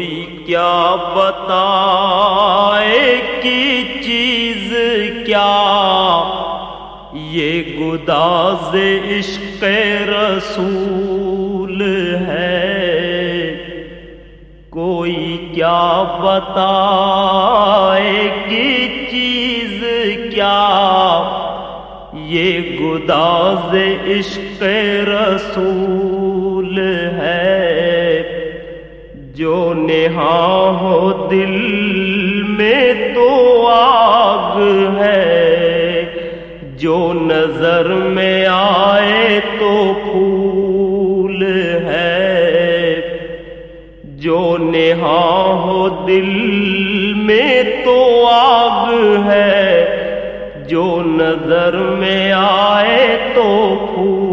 کوئی کیا بتائے کی چیز کیا؟ یہ گداز عشق رسول ہے۔ کوئی کیا بتائے کی چیز کیا؟ یہ گداز عشق رسول جو نہا ہو دل میں تو آگ ہے۔ جو نظر میں آئے تو پھول ہے۔ جو نہا ہو دل میں تو آگ ہے۔ جو نظر میں آئے تو پھول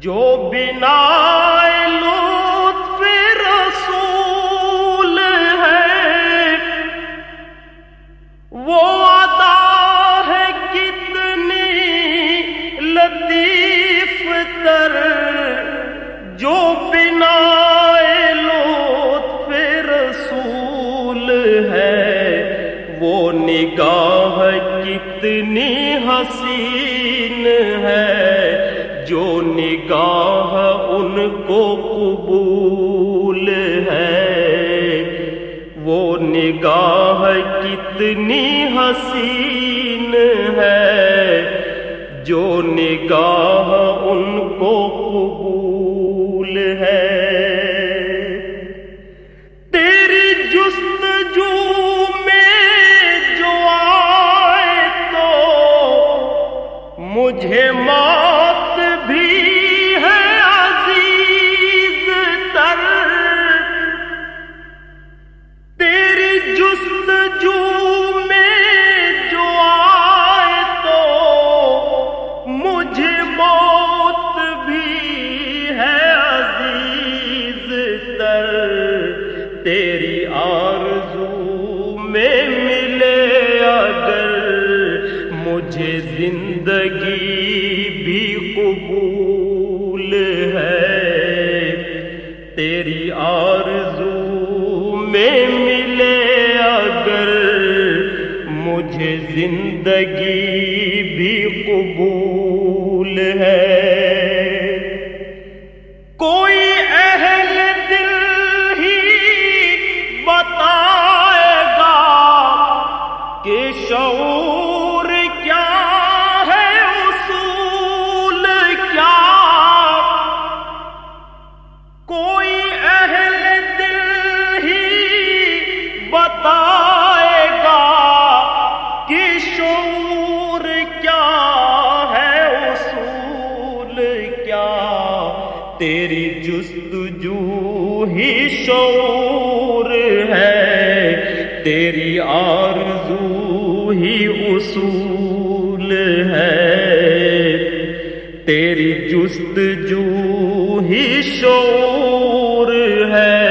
جو بنا لطف رسول ہے، وہ عطا ہے کتنی لطیف تر، جو بنا لطف رسول ہے۔ وہ نگاہ کتنی حسین ہے۔ جو نگاہ ان کو قبول ہے، وہ نگاہ کتنی حسین ہے، جو نگاہ ان کو قبول ہے۔ تیری جست جو میں جو آئے تو مجھے ماں مجھے زندگی بھی قبول ہے۔ تیری آرزو میں ملے اگر مجھے زندگی بھی قبول ہے۔ شعور شعور کیا ہے اصول کیا؟ تیری جستجو ہی شعور ہے، تیری آرزو ہی اصول ہے۔ تیری جستجو ہی شعور ہے،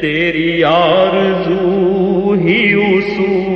تیری آرزو ہی اصول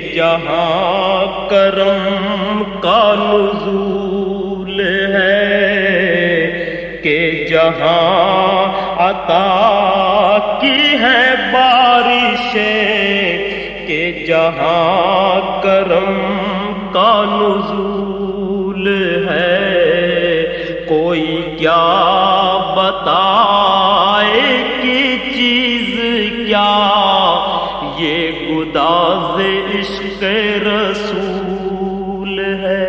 جہاں کرم کا نزول ہے کہ جہاں عطا کی ہے بارشیں، کہ جہاں کرم کا نزول ہے۔ کوئی کیا بتائے کی چیز کیا یہ گداز عشق رسول ہے۔